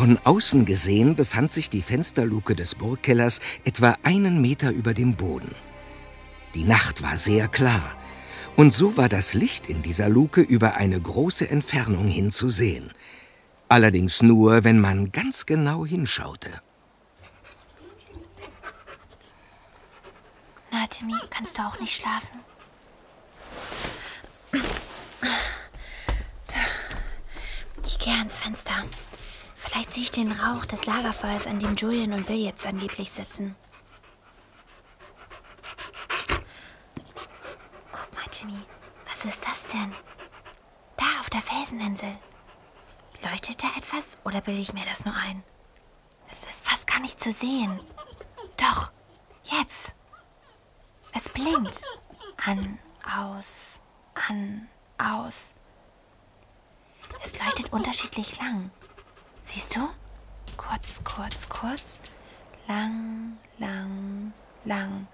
Von außen gesehen befand sich die Fensterluke des Burgkellers etwa einen Meter über dem Boden. Die Nacht war sehr klar, und so war das Licht in dieser Luke über eine große Entfernung hin zu sehen. Allerdings nur, wenn man ganz genau hinschaute. Na, Timmy, kannst du auch nicht schlafen? Ich gehe ans Fenster. Vielleicht sehe ich den Rauch des Lagerfeuers, an dem Julian und Bill jetzt angeblich sitzen. Guck mal, Timmy. Was ist das denn? Da auf der Felseninsel. Leuchtet da etwas oder bilde ich mir das nur ein? Es ist fast gar nicht zu sehen. Doch, jetzt. Es blinkt. An, aus, an, aus. Es leuchtet unterschiedlich lang. Siehst du? Kurz, kurz, kurz. Lang, lang, lang.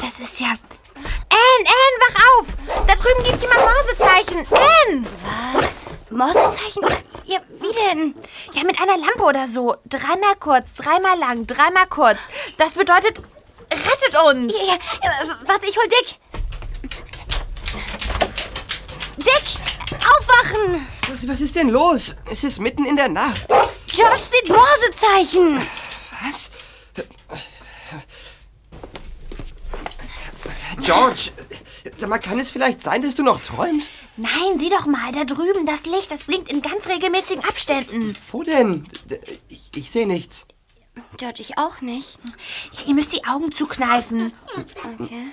Das ist ja. Anne, Anne, wach auf! Da drüben gibt jemand Morsezeichen. Anne! Was? Morsezeichen? Ja, wie denn? Ja, mit einer Lampe oder so. Dreimal kurz, dreimal lang, dreimal kurz. Das bedeutet, rettet uns! Ja, ja, warte, ich hol Dick. Dick, aufwachen! Was, was ist denn los? Es ist mitten in der Nacht. George sieht Morsezeichen. Was? George, sag mal, kann es vielleicht sein, dass du noch träumst? Nein, sieh doch mal, da drüben, das Licht, das blinkt in ganz regelmäßigen Abständen. Wo denn? Ich, ich sehe nichts. George, ich auch nicht. Ja, ihr müsst die Augen zukneifen. Okay.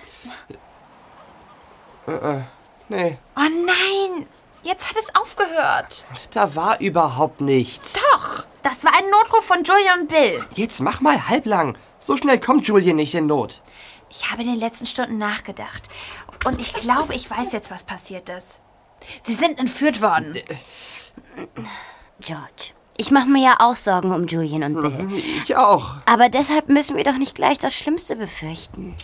Äh, äh, nee, Oh nein, jetzt hat es aufgehört. da war überhaupt nichts. Doch, das war ein Notruf von Julian und Bill. Jetzt mach mal halblang. So schnell kommt Julian nicht in Not. Ich habe in den letzten Stunden nachgedacht. Und ich glaube, ich weiß jetzt, was passiert ist. Sie sind entführt worden. George, ich mache mir ja auch Sorgen um Julian und Bill. Mhm, Ich auch. Aber deshalb müssen wir doch nicht gleich das Schlimmste befürchten.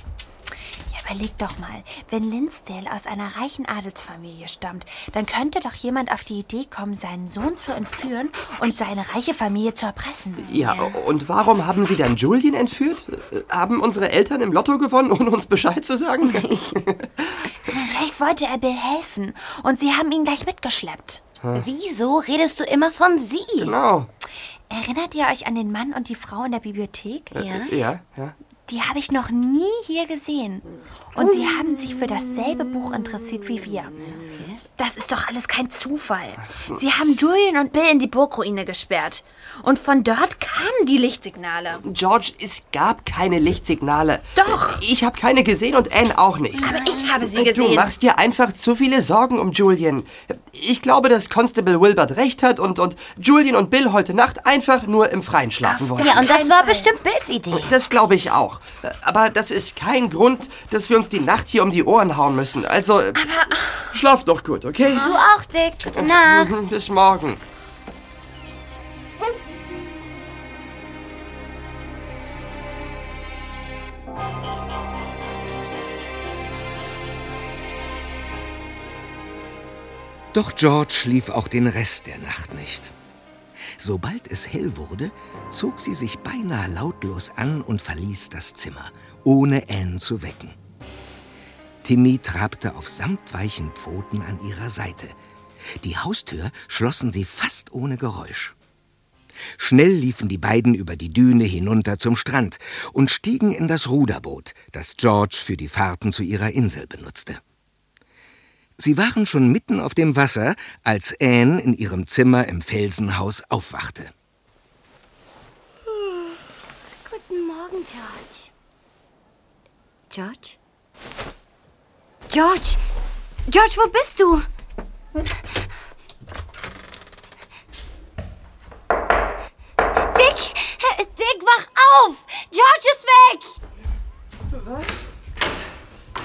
Ja, überleg doch mal, wenn Linsdale aus einer reichen Adelsfamilie stammt, dann könnte doch jemand auf die Idee kommen, seinen Sohn zu entführen und seine reiche Familie zu erpressen. Ja, und warum haben sie dann Julian entführt? Haben unsere Eltern im Lotto gewonnen, ohne uns Bescheid zu sagen? Vielleicht wollte er Bill helfen und sie haben ihn gleich mitgeschleppt. Wieso redest du immer von sie? Genau. Erinnert ihr euch an den Mann und die Frau in der Bibliothek? Äh, Ja, ja. Die habe ich noch nie hier gesehen. Und sie haben sich für dasselbe Buch interessiert wie wir. Das ist doch alles kein Zufall. Sie haben Julian und Bill in die Burgruine gesperrt. Und von dort kamen die Lichtsignale. George, es gab keine Lichtsignale. Doch. Ich habe keine gesehen und Anne auch nicht. Aber ich habe sie Du gesehen. machst dir einfach zu viele Sorgen um Julian. Ich glaube, dass Constable Wilbert recht hat und, und Julian und Bill heute Nacht einfach nur im Freien schlafen wollen. Ja, und das war bestimmt Bills Idee. Das glaube ich auch. Aber das ist kein Grund, dass wir uns die Nacht hier um die Ohren hauen müssen. Also, schlaf doch gut, okay? Du auch, Dick. Gute Nacht. Bis morgen. Doch George schlief auch den Rest der Nacht nicht. Sobald es hell wurde, zog sie sich beinahe lautlos an und verließ das Zimmer, ohne Anne zu wecken. Timmy trabte auf samtweichen Pfoten an ihrer Seite, Die Haustür schlossen sie fast ohne Geräusch. Schnell liefen die beiden über die Düne hinunter zum Strand und stiegen in das Ruderboot, das George für die Fahrten zu ihrer Insel benutzte. Sie waren schon mitten auf dem Wasser, als Anne in ihrem Zimmer im Felsenhaus aufwachte. Guten Morgen, George. George? George! George, wo bist du? Dick! Dick, wach auf! George ist weg! Was?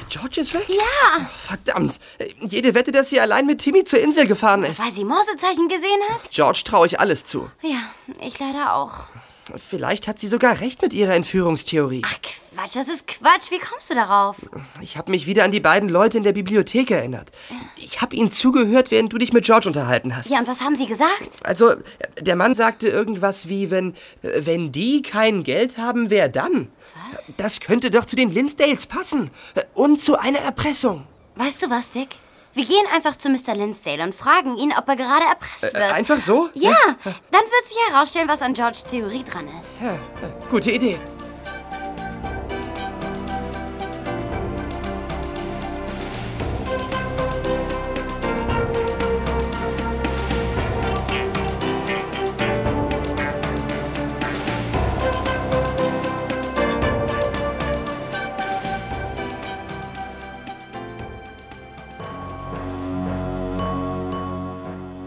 George ist weg? Ja! Verdammt! Jede Wette, dass sie allein mit Timmy zur Insel gefahren ist. Weil sie Morsezeichen gesehen hat? George traue ich alles zu. Ja, ich leider auch. Vielleicht hat sie sogar recht mit ihrer Entführungstheorie. Ach Quatsch, das ist Quatsch. Wie kommst du darauf? Ich habe mich wieder an die beiden Leute in der Bibliothek erinnert. Ich habe ihnen zugehört, während du dich mit George unterhalten hast. Ja, und was haben sie gesagt? Also, der Mann sagte irgendwas wie, wenn, wenn die kein Geld haben, wer dann? Was? Das könnte doch zu den Linsdales passen. Und zu einer Erpressung. Weißt du was, Dick? Wir gehen einfach zu Mr. Linsdale und fragen ihn, ob er gerade erpresst Äh, wird. einfach so? Ja, dann wird sich herausstellen, was an Georges Theorie dran ist. Ja, gute Idee.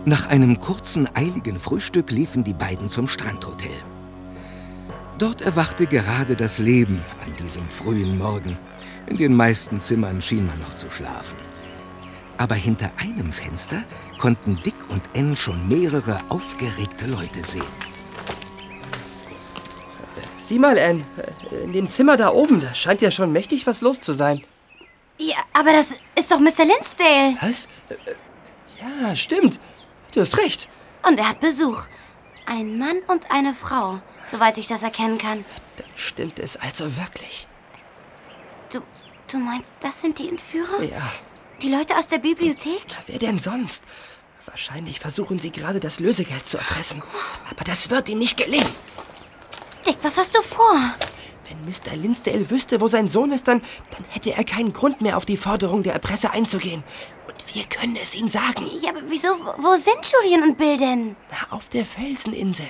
Nach einem kurzen, eiligen Frühstück liefen die beiden zum Strandhotel. Dort erwachte gerade das Leben an diesem frühen Morgen. In den meisten Zimmern schien man noch zu schlafen. Aber hinter einem Fenster konnten Dick und Ann schon mehrere aufgeregte Leute sehen. Sieh mal, Ann, in dem Zimmer da oben, da scheint ja schon mächtig was los zu sein. Ja, aber das ist doch Mr. Linsdale. Was? Ja, stimmt. Du hast recht. Und er hat Besuch. Ein Mann und eine Frau, soweit ich das erkennen kann. Dann stimmt es also wirklich. Du, du meinst, das sind die Entführer? Ja. Die Leute aus der Bibliothek? Wer denn sonst? Wahrscheinlich versuchen sie gerade das Lösegeld zu erpressen. Aber das wird ihnen nicht gelingen. Dick, was hast du vor? Wenn Mr. Linsdale wüsste, wo sein Sohn ist, dann, dann hätte er keinen Grund mehr, auf die Forderung der Erpresser einzugehen. Wir können es ihm sagen. Ja, aber wieso? Wo sind Julian und Bill denn? Na, auf der Felseninsel.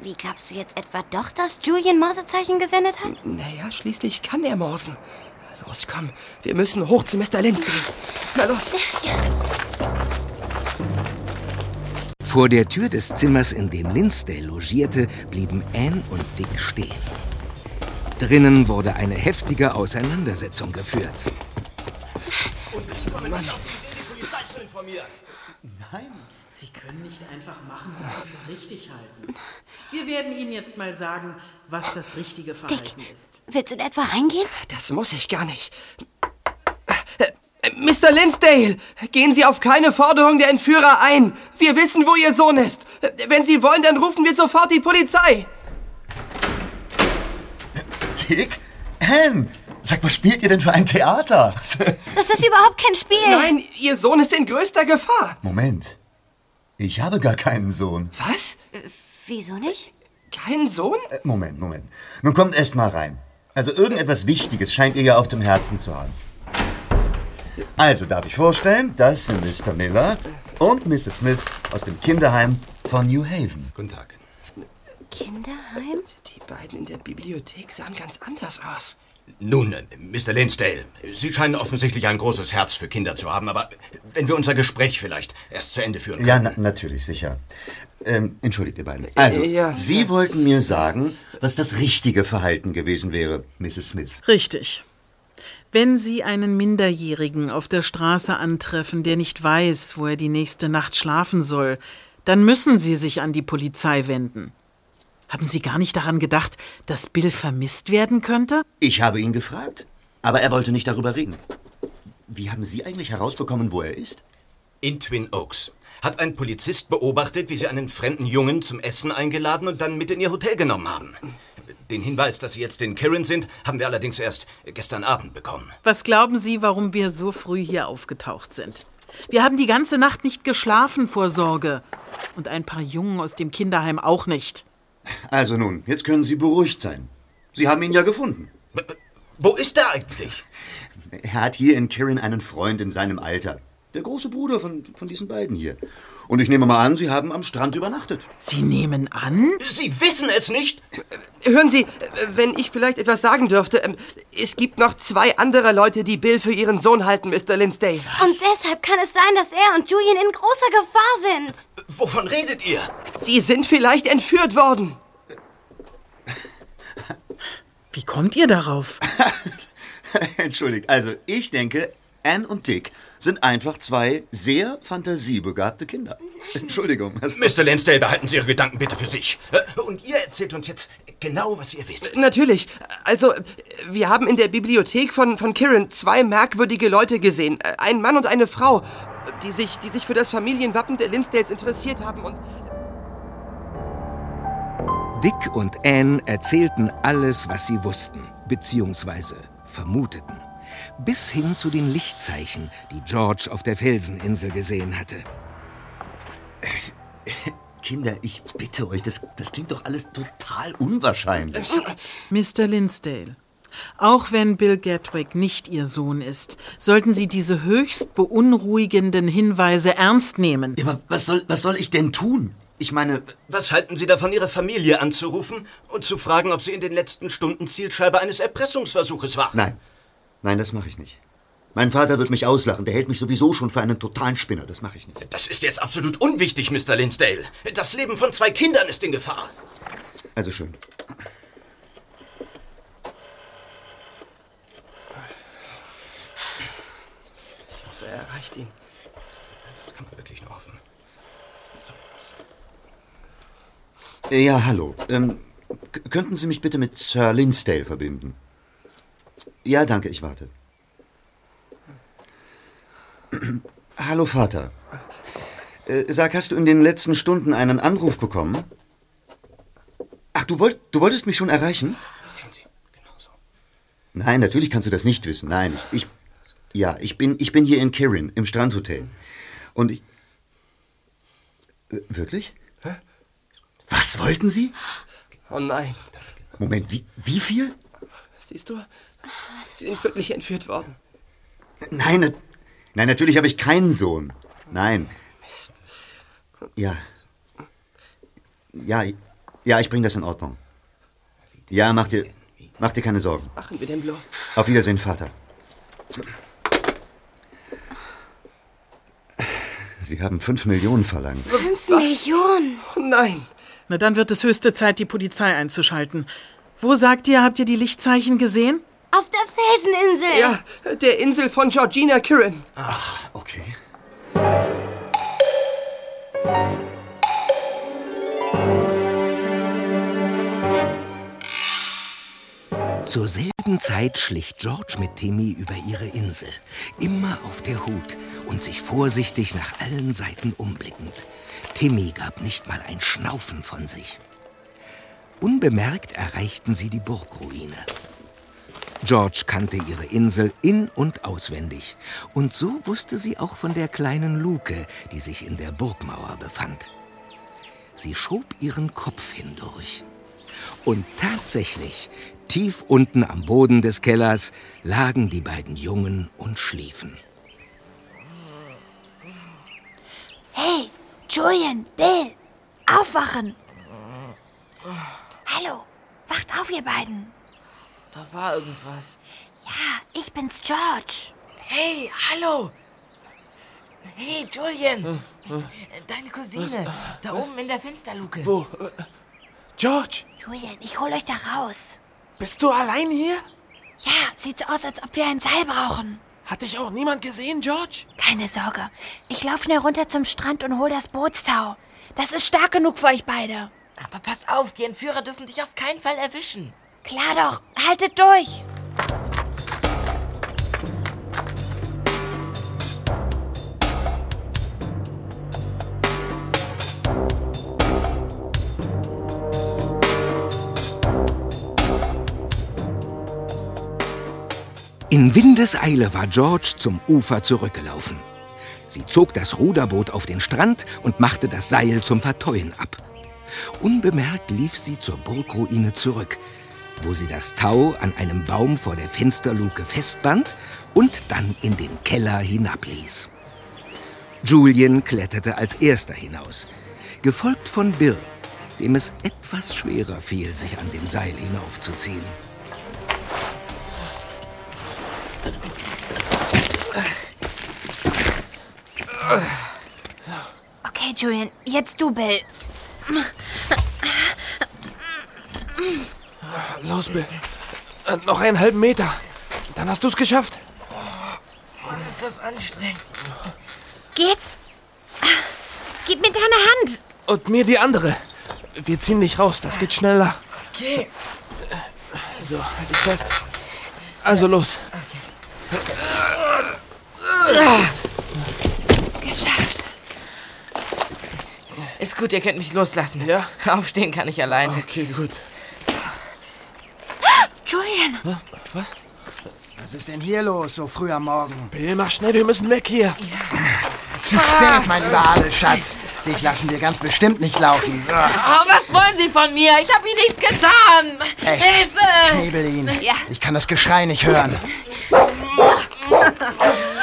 Wie glaubst du jetzt etwa doch, dass Julian Morsezeichen gesendet hat? Naja, schließlich kann er morsen. Los, komm, wir müssen hoch zu Mr. Linsdale. Na los. Vor der Tür des Zimmers, in dem Linsdale logierte, blieben Anne und Dick stehen. Drinnen wurde eine heftige Auseinandersetzung geführt. Nein, Sie können nicht einfach machen, was Sie für richtig halten. Wir werden Ihnen jetzt mal sagen, was das richtige Verhalten ist. Willst du da etwa reingehen? Das muss ich gar nicht. Mr. Linsdale, gehen Sie auf keine Forderung der Entführer ein. Wir wissen, wo Ihr Sohn ist. Wenn Sie wollen, dann rufen wir sofort die Polizei. Dick? Anne, sag, was spielt ihr denn für ein Theater? Das ist überhaupt kein Spiel. Nein, Ihr Sohn ist in größter Gefahr. Moment. Ich habe gar keinen Sohn. Was? Wieso nicht? Keinen Sohn? Äh, Moment, Moment. Nun kommt erst mal rein. Also irgendetwas Wichtiges scheint ihr ja auf dem Herzen zu haben. Also darf ich vorstellen, das sind Mr. Miller und Mrs. Smith aus dem Kinderheim von New Haven. Guten Tag. Kinderheim? Die beiden in der Bibliothek sahen ganz anders aus. Nun, äh, Mr. Linsdale, Sie scheinen offensichtlich ein großes Herz für Kinder zu haben, aber wenn wir unser Gespräch vielleicht erst zu Ende führen können. Ja, na natürlich, sicher. Ähm, entschuldigt ihr beiden. Also, Ja. Sie wollten mir sagen, was das richtige Verhalten gewesen wäre, Mrs. Smith. Richtig. Wenn Sie einen Minderjährigen auf der Straße antreffen, der nicht weiß, wo er die nächste Nacht schlafen soll, dann müssen Sie sich an die Polizei wenden. Haben Sie gar nicht daran gedacht, dass Bill vermisst werden könnte? Ich habe ihn gefragt, aber er wollte nicht darüber reden. Wie haben Sie eigentlich herausbekommen, wo er ist? In Twin Oaks hat ein Polizist beobachtet, wie Sie einen fremden Jungen zum Essen eingeladen und dann mit in Ihr Hotel genommen haben. Den Hinweis, dass Sie jetzt in Kirin sind, haben wir allerdings erst gestern Abend bekommen. Was glauben Sie, warum wir so früh hier aufgetaucht sind? Wir haben die ganze Nacht nicht geschlafen vor Sorge. Und ein paar Jungen aus dem Kinderheim auch nicht. Also nun, jetzt können Sie beruhigt sein. Sie haben ihn ja gefunden. Wo ist er eigentlich? Er hat hier in Kirin einen Freund in seinem Alter. Der große Bruder von, von diesen beiden hier. Und ich nehme mal an, Sie haben am Strand übernachtet. Sie nehmen an? Sie wissen es nicht? Hören Sie, wenn ich vielleicht etwas sagen dürfte. ähm, Es gibt noch zwei andere Leute, die Bill für ihren Sohn halten, Mr. Linsdale. Und deshalb kann es sein, dass er und Julian in großer Gefahr sind. Wovon redet ihr? Sie sind vielleicht entführt worden. Wie kommt ihr darauf? Entschuldigt, also ich denke, Anne und Dick sind einfach zwei sehr fantasiebegabte Kinder. Entschuldigung. was- Mr. Lansdale, behalten Sie Ihre Gedanken bitte für sich. Äh, Und ihr erzählt uns jetzt genau, was ihr wisst. Natürlich. Also, wir haben in der Bibliothek von, von Kirin zwei merkwürdige Leute gesehen. Äh, Ein Mann und eine Frau, die sich, die sich für das Familienwappen der Linsdales interessiert haben und... Dick und Anne erzählten alles, was sie wussten, beziehungsweise vermuteten. Bis hin zu den Lichtzeichen, die George auf der Felseninsel gesehen hatte. Kinder, ich bitte euch, das, das klingt doch alles total unwahrscheinlich. Mr. Linsdale, auch wenn Bill Gatwick nicht Ihr Sohn ist, sollten Sie diese höchst beunruhigenden Hinweise ernst nehmen. Aber was soll, was soll ich denn tun? Ich meine, Was halten Sie davon, Ihre Familie anzurufen und zu fragen, ob sie in den letzten Stunden Zielscheibe eines Erpressungsversuches war? nein, nein, das mache ich nicht. Mein Vater wird mich auslachen, der hält mich sowieso schon für einen totalen Spinner, das mache ich nicht. Das ist jetzt absolut unwichtig, Mr. Linsdale. Das Leben von zwei Kindern ist in Gefahr. Also schön. Ich hoffe, er erreicht ihn. Das kann man wirklich nur hoffen. Äh, Ja, hallo. Ähm, könnten Sie mich bitte mit Sir Linsdale verbinden? Ja, danke, ich warte. hallo, Vater. Äh, sag, hast du in den letzten Stunden einen Anruf bekommen? Ach, du, wollt, du wolltest mich schon erreichen? Sehen Sie, genau so. Nein, natürlich kannst du das nicht wissen. Nein, ich, ich ja, ich bin, ich bin hier in Kirin, im Strandhotel. Und ich... Äh, wirklich? Was wollten Sie? Oh nein. Moment, wie, wie viel? Siehst du? Sie sind wirklich entführt worden. Nein, na- nein, natürlich habe ich keinen Sohn. Nein. Ja. Ja, ja, ich bringe das in Ordnung. Ja, mach dir, mach dir keine Sorgen. Machen wir denn bloß? Auf Wiedersehen, Vater. Sie haben fünf Millionen verlangt. Fünf Millionen? Nein. Na, dann wird es höchste Zeit, die Polizei einzuschalten. Wo sagt ihr, habt ihr die Lichtzeichen gesehen? Auf der Felseninsel. Ja, der Insel von Georgina Kirin. Ach, okay. Zur selben Zeit schlich George mit Timmy über ihre Insel, immer auf der Hut und sich vorsichtig nach allen Seiten umblickend. Timmy gab nicht mal ein Schnaufen von sich. Unbemerkt erreichten sie die Burgruine. George kannte ihre Insel in- und auswendig, und so wusste sie auch von der kleinen Luke, die sich in der Burgmauer befand. Sie schob ihren Kopf hindurch. Und tatsächlich, tief unten am Boden des Kellers lagen die beiden Jungen und schliefen. Hey, Julian, Bill, aufwachen. Hallo, wacht auf, ihr beiden. Da war irgendwas. Ja, ich bin's, George. Hey, hallo! Hey, Julian! Deine Cousine. Da oben in der Fensterluke. Wo? Äh, George, Julian, ich hol euch da raus. bist du allein hier? Ja, sieht so aus, als ob wir ein Seil brauchen. Hat dich auch niemand gesehen, George? Keine Sorge. Ich lauf schnell runter zum Strand und hol das Bootstau. Das ist stark genug für euch beide. Aber pass auf, die Entführer dürfen dich auf keinen Fall erwischen. Klar doch, haltet durch. In Windeseile war George zum Ufer zurückgelaufen. Sie zog das Ruderboot auf den Strand und machte das Seil zum Verteuen ab. Unbemerkt lief sie zur Burgruine zurück, wo sie das Tau an einem Baum vor der Fensterluke festband und dann in den Keller hinabließ. Julian kletterte als erster hinaus, gefolgt von Bill, dem es etwas schwerer fiel, sich an dem Seil hinaufzuziehen. Okay, Julian, jetzt du, Bill. Los, Bill. Äh, Noch einen halben Meter. Dann hast du es geschafft. Mann, ist das anstrengend. Geht's? Gib mir deine Hand. Und mir die andere. Wir ziehen dich raus, das geht schneller. Okay. So, halt dich fest. Also los. Geschafft. Ist gut, ihr könnt mich loslassen. Ja? Aufstehen kann ich alleine. Okay, gut. Julian! Was? Was ist denn hier los, so früh am Morgen? Bill, mach schnell, wir müssen weg hier. Zu spät, mein lieber Adelschatz. Dich lassen wir ganz bestimmt nicht laufen. So. Oh, was wollen Sie von mir? Ich habe Ihnen nichts getan. Echt? Hilfe! Knebel ihn. Ja. Ich kann das Geschrei nicht hören. Lassen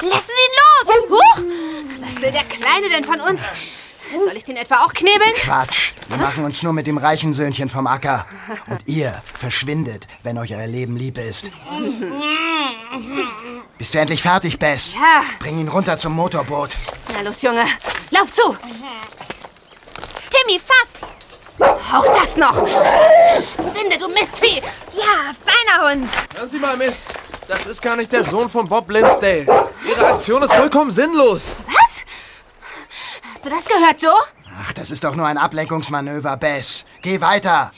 Sie ihn los! Huch! Was will der Kleine denn von uns? Soll ich den etwa auch knebeln? Quatsch. Wir machen uns nur mit dem reichen Söhnchen vom Acker. Und ihr verschwindet, wenn euch euer Leben lieb ist. Bist du endlich fertig, Bess? Ja. Bring ihn runter zum Motorboot. Na los, Junge. Lauf zu! Timmy, fass! Auch das noch! Verschwinde, du Mistvieh! Ja, feiner Hund! Hören Sie mal, Miss. Das ist gar nicht der Sohn von Bob Linsdale. Ihre Aktion ist vollkommen sinnlos. Was? Hast du das gehört, Joe? Ach, das ist doch nur ein Ablenkungsmanöver, Bess. Geh weiter.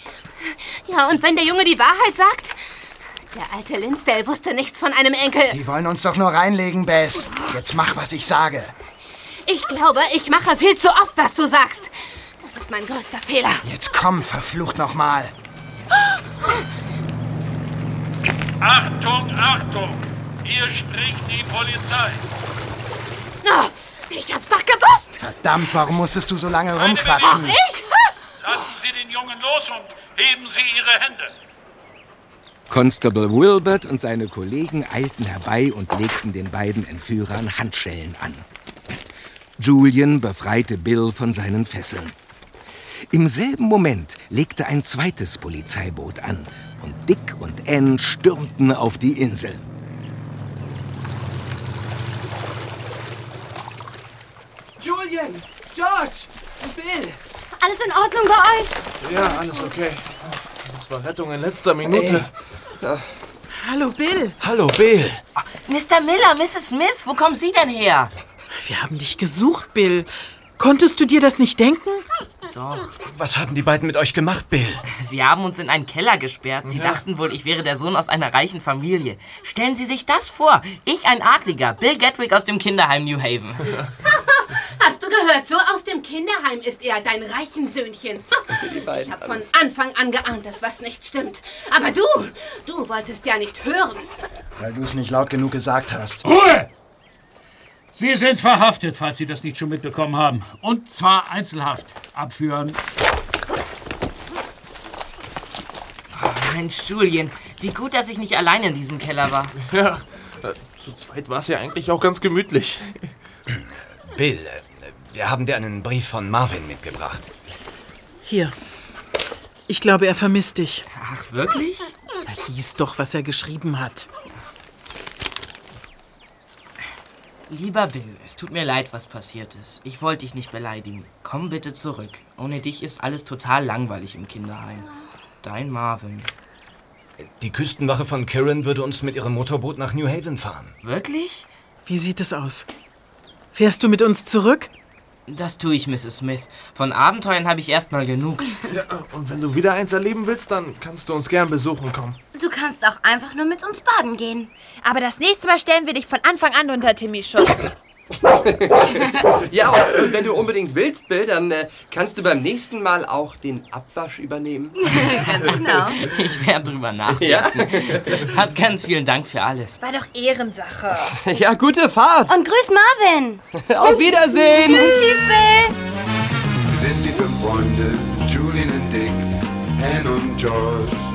Ja, und wenn der Junge die Wahrheit sagt? Der alte Linsdale wusste nichts von einem Enkel. Die wollen uns doch nur reinlegen, Bess. Jetzt mach, was ich sage. Ich glaube, ich mache viel zu oft, was du sagst. Das ist mein größter Fehler. Jetzt komm, verflucht nochmal. Achtung, Achtung! Hier spricht die Polizei. Oh, ich hab's doch gewusst! Verdammt, warum musstest du so lange Ach, rumquatschen? ich? Lassen Sie den Jungen los und heben Sie Ihre Hände. Constable Wilbert und seine Kollegen eilten herbei und legten den beiden Entführern Handschellen an. Julian befreite Bill von seinen Fesseln. Im selben Moment legte ein zweites Polizeiboot an und Dick und Ann stürmten auf die Insel. George! Bill! Alles in Ordnung bei euch? Ja, alles okay. Das war Rettung in letzter Minute. Hallo, Bill. Hallo, Bill. Mr. Miller, Mrs. Smith, wo kommen Sie denn her? Wir haben dich gesucht, Bill. Konntest du dir das nicht denken? Doch. Was haben die beiden mit euch gemacht, Bill? Sie haben uns in einen Keller gesperrt. Sie Ja. dachten wohl, ich wäre der Sohn aus einer reichen Familie. Stellen Sie sich das vor. Ich, ein Adliger, Bill Gatwick aus dem Kinderheim New Haven. Hast du gehört, Joe? Aus dem Kinderheim ist er dein reichen Söhnchen. Ich hab von Anfang an geahnt, dass was nicht stimmt. Aber du, du wolltest ja nicht hören. Weil du es nicht laut genug gesagt hast. Ruhe! Sie sind verhaftet, falls Sie das nicht schon mitbekommen haben. Und zwar Einzelhaft. Abführen. Mensch, Julian, wie gut, dass ich nicht allein in diesem Keller war. Ja, äh, zu zweit war es ja eigentlich auch ganz gemütlich. Bill, äh, wir haben dir einen Brief von Marvin mitgebracht. Hier. Ich glaube, er vermisst dich. Ach, wirklich? Lies doch, was er geschrieben hat. Lieber Bill, es tut mir leid, was passiert ist. Ich wollte dich nicht beleidigen. Komm bitte zurück. Ohne dich ist alles total langweilig im Kinderheim. Dein Marvin. Die Küstenwache von Kirin würde uns mit ihrem Motorboot nach New Haven fahren. Wirklich? Wie sieht es aus? Fährst du mit uns zurück? Das tue ich, Mrs. Smith. Von Abenteuern habe ich erstmal genug. Ja, und wenn du wieder eins erleben willst, dann kannst du uns gern besuchen kommen. Du kannst auch einfach nur mit uns baden gehen. Aber das nächste Mal stellen wir dich von Anfang an unter Timmys Schutz. ja, und, und, wenn du unbedingt willst, Bill, dann äh, kannst du beim nächsten Mal auch den Abwasch übernehmen. ganz genau. Ich werde drüber nachdenken. Ja? Hat ganz vielen Dank für alles. War doch Ehrensache. Ja, gute Fahrt. Und grüß Marvin. Auf Wiedersehen. Tschüss, tschüss, Bill. Wir sind die fünf Freunde, Julian und Dick, Anne und George